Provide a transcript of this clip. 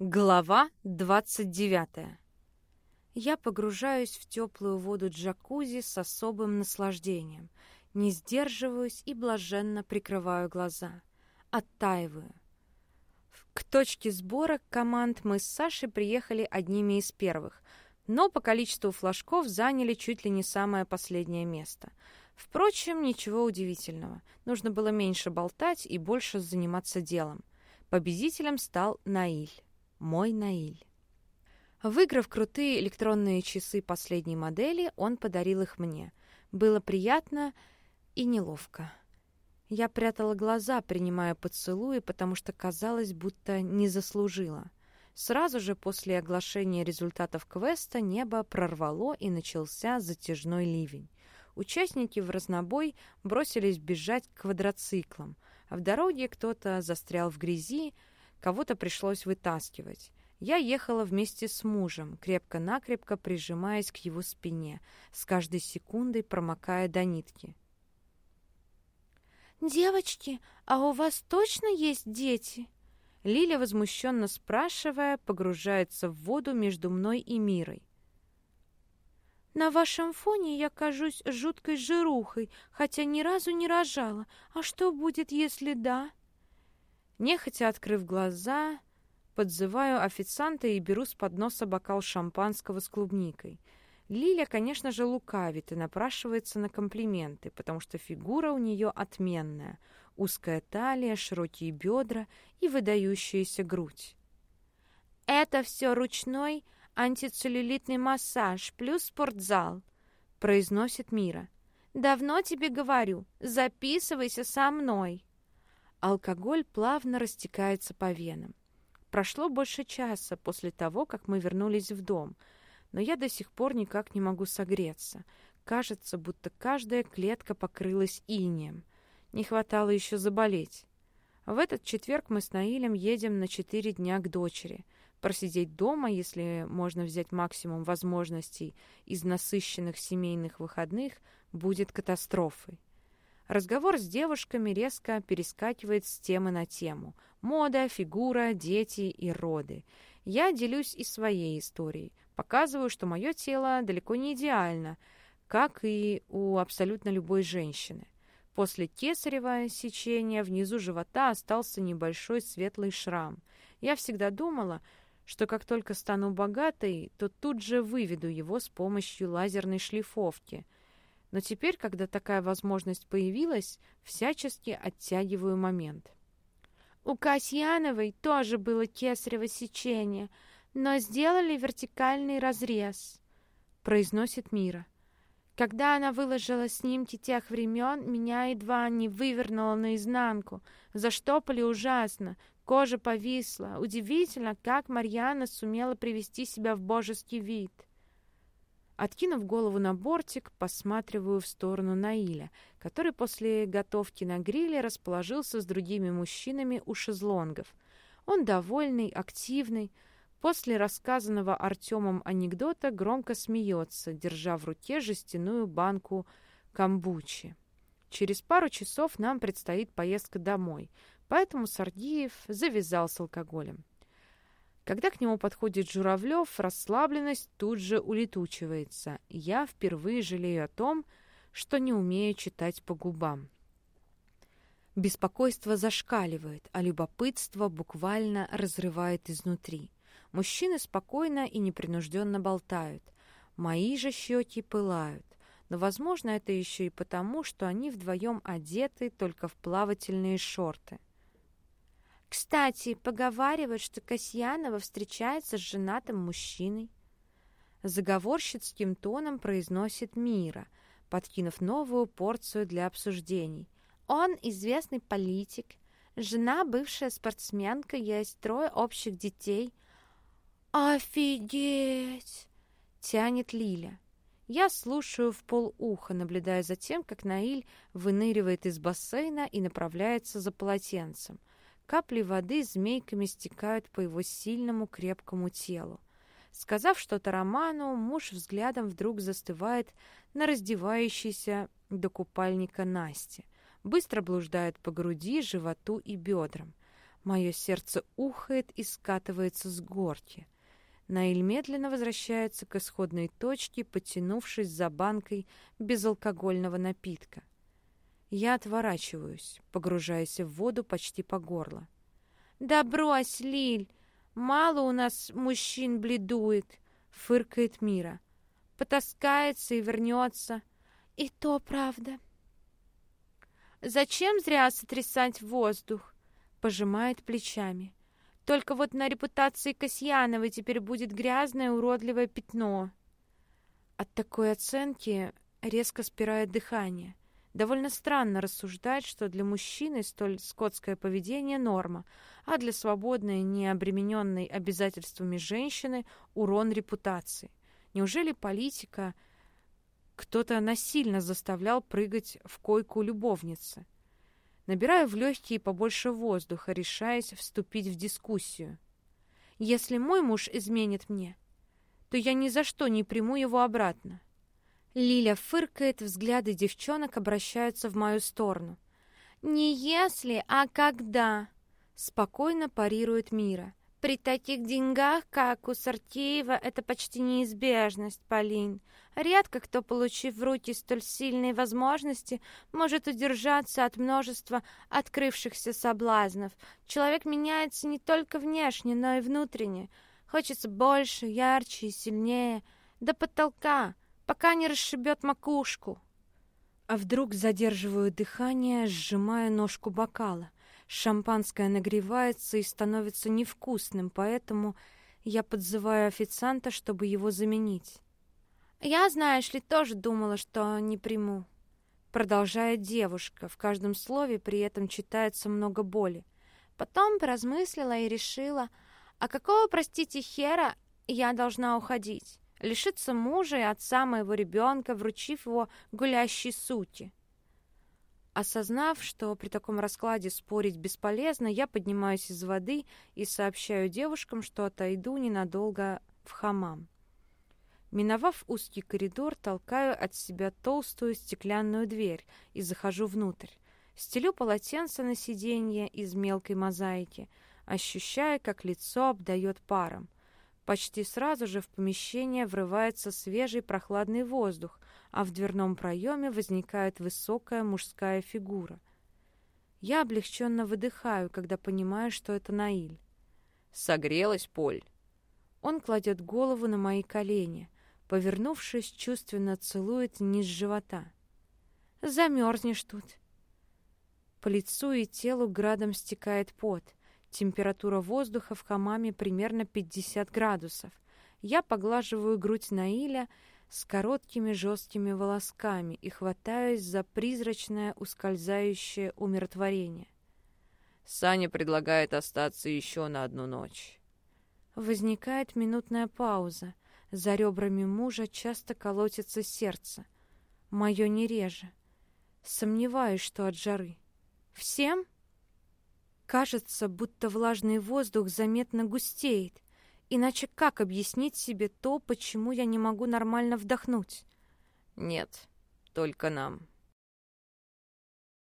Глава 29. Я погружаюсь в теплую воду джакузи с особым наслаждением, не сдерживаюсь и блаженно прикрываю глаза. Оттаиваю. К точке сбора команд мы с Сашей приехали одними из первых, но по количеству флажков заняли чуть ли не самое последнее место. Впрочем, ничего удивительного. Нужно было меньше болтать и больше заниматься делом. Победителем стал Наиль. Мой Наиль. Выиграв крутые электронные часы последней модели, он подарил их мне. Было приятно и неловко. Я прятала глаза, принимая поцелуи, потому что казалось, будто не заслужила. Сразу же после оглашения результатов квеста небо прорвало и начался затяжной ливень. Участники в разнобой бросились бежать к квадроциклам, а в дороге кто-то застрял в грязи, Кого-то пришлось вытаскивать. Я ехала вместе с мужем, крепко-накрепко прижимаясь к его спине, с каждой секундой промокая до нитки. «Девочки, а у вас точно есть дети?» Лиля, возмущенно спрашивая, погружается в воду между мной и Мирой. «На вашем фоне я кажусь жуткой жирухой, хотя ни разу не рожала. А что будет, если да?» Нехотя открыв глаза, подзываю официанта и беру с подноса бокал шампанского с клубникой. Лиля, конечно же, лукавит и напрашивается на комплименты, потому что фигура у нее отменная. Узкая талия, широкие бедра и выдающаяся грудь. «Это все ручной антицеллюлитный массаж плюс спортзал», — произносит Мира. «Давно тебе говорю, записывайся со мной». Алкоголь плавно растекается по венам. Прошло больше часа после того, как мы вернулись в дом, но я до сих пор никак не могу согреться. Кажется, будто каждая клетка покрылась инеем. Не хватало еще заболеть. В этот четверг мы с Наилем едем на четыре дня к дочери. Просидеть дома, если можно взять максимум возможностей из насыщенных семейных выходных, будет катастрофой. Разговор с девушками резко перескакивает с темы на тему. Мода, фигура, дети и роды. Я делюсь и своей историей. Показываю, что мое тело далеко не идеально, как и у абсолютно любой женщины. После кесарева сечения внизу живота остался небольшой светлый шрам. Я всегда думала, что как только стану богатой, то тут же выведу его с помощью лазерной шлифовки – но теперь, когда такая возможность появилась, всячески оттягиваю момент. У Касьяновой тоже было кесарево сечение, но сделали вертикальный разрез, произносит Мира. Когда она выложила снимки тех времен, меня едва не вывернуло наизнанку. Заштопали ужасно, кожа повисла. Удивительно, как Марьяна сумела привести себя в божеский вид. Откинув голову на бортик, посматриваю в сторону Наиля, который после готовки на гриле расположился с другими мужчинами у шезлонгов. Он довольный, активный. После рассказанного Артемом анекдота громко смеется, держа в руке жестяную банку камбучи. Через пару часов нам предстоит поездка домой, поэтому Сардиев завязал с алкоголем. Когда к нему подходит Журавлев, расслабленность тут же улетучивается. Я впервые жалею о том, что не умею читать по губам. Беспокойство зашкаливает, а любопытство буквально разрывает изнутри. Мужчины спокойно и непринужденно болтают. Мои же щеки пылают. Но, возможно, это еще и потому, что они вдвоем одеты только в плавательные шорты. Кстати, поговаривают, что Касьянова встречается с женатым мужчиной. Заговорщицким тоном произносит Мира, подкинув новую порцию для обсуждений. Он известный политик, жена бывшая спортсменка, есть трое общих детей. «Офигеть!» — тянет Лиля. Я слушаю в полуха, наблюдая за тем, как Наиль выныривает из бассейна и направляется за полотенцем. Капли воды змейками стекают по его сильному крепкому телу. Сказав что-то Роману, муж взглядом вдруг застывает на раздевающейся до купальника Насте. Быстро блуждает по груди, животу и бедрам. Мое сердце ухает и скатывается с горки. Наиль медленно возвращается к исходной точке, потянувшись за банкой безалкогольного напитка. Я отворачиваюсь, погружаясь в воду почти по горло. «Да брось, Лиль! Мало у нас мужчин бледует!» — фыркает Мира. «Потаскается и вернется. И то правда!» «Зачем зря сотрясать воздух?» — пожимает плечами. «Только вот на репутации Касьяновой теперь будет грязное уродливое пятно». От такой оценки резко спирает дыхание. Довольно странно рассуждать, что для мужчины столь скотское поведение – норма, а для свободной, не обремененной обязательствами женщины – урон репутации. Неужели политика кто-то насильно заставлял прыгать в койку любовницы? Набираю в легкие побольше воздуха, решаясь вступить в дискуссию. Если мой муж изменит мне, то я ни за что не приму его обратно. Лиля фыркает, взгляды девчонок обращаются в мою сторону. «Не если, а когда!» Спокойно парирует Мира. «При таких деньгах, как у Сартеева, это почти неизбежность, Полин. Редко кто, получив в руки столь сильные возможности, может удержаться от множества открывшихся соблазнов. Человек меняется не только внешне, но и внутренне. Хочется больше, ярче и сильнее. До потолка пока не расшибет макушку. А вдруг задерживаю дыхание, сжимая ножку бокала. Шампанское нагревается и становится невкусным, поэтому я подзываю официанта, чтобы его заменить. «Я, знаешь ли, тоже думала, что не приму», — продолжает девушка. В каждом слове при этом читается много боли. Потом поразмыслила и решила, а какого, простите, хера я должна уходить? Лишиться мужа и отца моего ребенка, вручив его гулящей сути. Осознав, что при таком раскладе спорить бесполезно, я поднимаюсь из воды и сообщаю девушкам, что отойду ненадолго в хамам. Миновав узкий коридор, толкаю от себя толстую стеклянную дверь и захожу внутрь. Стелю полотенце на сиденье из мелкой мозаики, ощущая, как лицо обдает паром. Почти сразу же в помещение врывается свежий прохладный воздух, а в дверном проеме возникает высокая мужская фигура. Я облегченно выдыхаю, когда понимаю, что это Наиль. «Согрелась, Поль?» Он кладет голову на мои колени, повернувшись, чувственно целует низ живота. «Замерзнешь тут». По лицу и телу градом стекает пот — Температура воздуха в хамаме примерно 50 градусов. Я поглаживаю грудь Наиля с короткими жесткими волосками и хватаюсь за призрачное ускользающее умиротворение. Саня предлагает остаться еще на одну ночь. Возникает минутная пауза. За ребрами мужа часто колотится сердце. Мое не реже. Сомневаюсь, что от жары. «Всем?» Кажется, будто влажный воздух заметно густеет. Иначе как объяснить себе то, почему я не могу нормально вдохнуть? Нет, только нам.